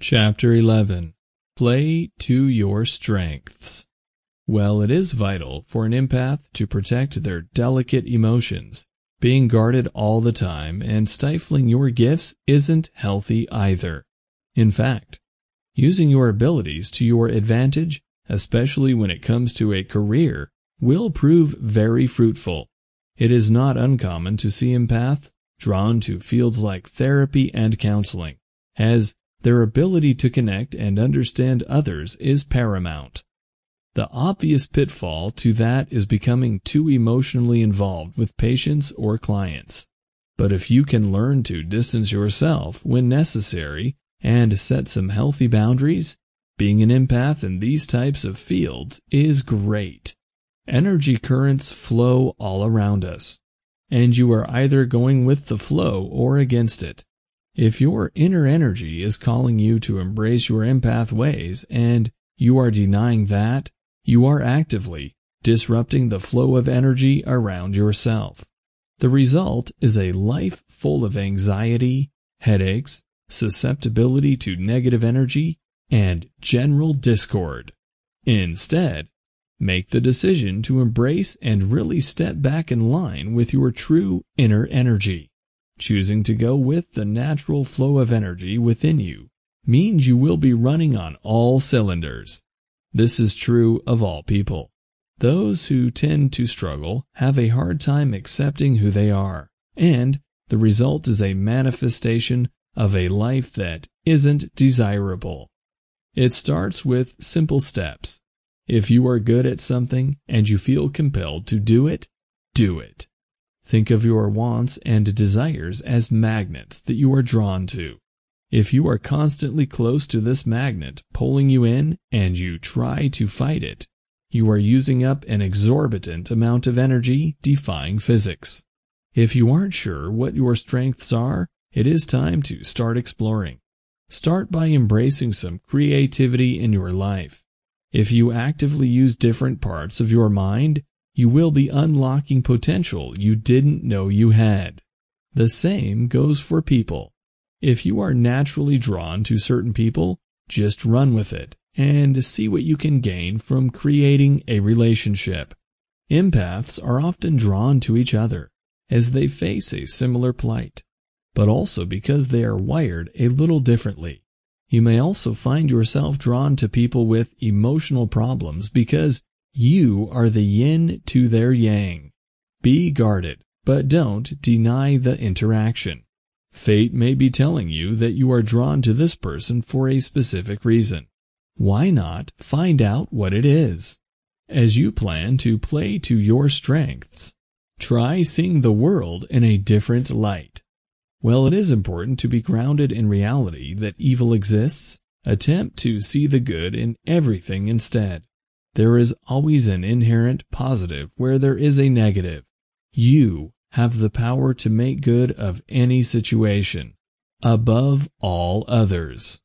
Chapter 11 Play to Your Strengths Well, it is vital for an empath to protect their delicate emotions. Being guarded all the time and stifling your gifts isn't healthy either. In fact, using your abilities to your advantage, especially when it comes to a career, will prove very fruitful. It is not uncommon to see empaths drawn to fields like therapy and counseling, as their ability to connect and understand others is paramount. The obvious pitfall to that is becoming too emotionally involved with patients or clients. But if you can learn to distance yourself when necessary and set some healthy boundaries, being an empath in these types of fields is great. Energy currents flow all around us, and you are either going with the flow or against it. If your inner energy is calling you to embrace your empath ways and you are denying that, you are actively disrupting the flow of energy around yourself. The result is a life full of anxiety, headaches, susceptibility to negative energy, and general discord. Instead, make the decision to embrace and really step back in line with your true inner energy. Choosing to go with the natural flow of energy within you means you will be running on all cylinders. This is true of all people. Those who tend to struggle have a hard time accepting who they are, and the result is a manifestation of a life that isn't desirable. It starts with simple steps. If you are good at something and you feel compelled to do it, do it. Think of your wants and desires as magnets that you are drawn to. If you are constantly close to this magnet pulling you in and you try to fight it, you are using up an exorbitant amount of energy defying physics. If you aren't sure what your strengths are, it is time to start exploring. Start by embracing some creativity in your life. If you actively use different parts of your mind, you will be unlocking potential you didn't know you had. The same goes for people. If you are naturally drawn to certain people, just run with it and see what you can gain from creating a relationship. Empaths are often drawn to each other as they face a similar plight, but also because they are wired a little differently. You may also find yourself drawn to people with emotional problems because you are the yin to their yang. Be guarded, but don't deny the interaction. Fate may be telling you that you are drawn to this person for a specific reason. Why not find out what it is? As you plan to play to your strengths, try seeing the world in a different light. While it is important to be grounded in reality that evil exists, attempt to see the good in everything instead. There is always an inherent positive where there is a negative. You have the power to make good of any situation, above all others.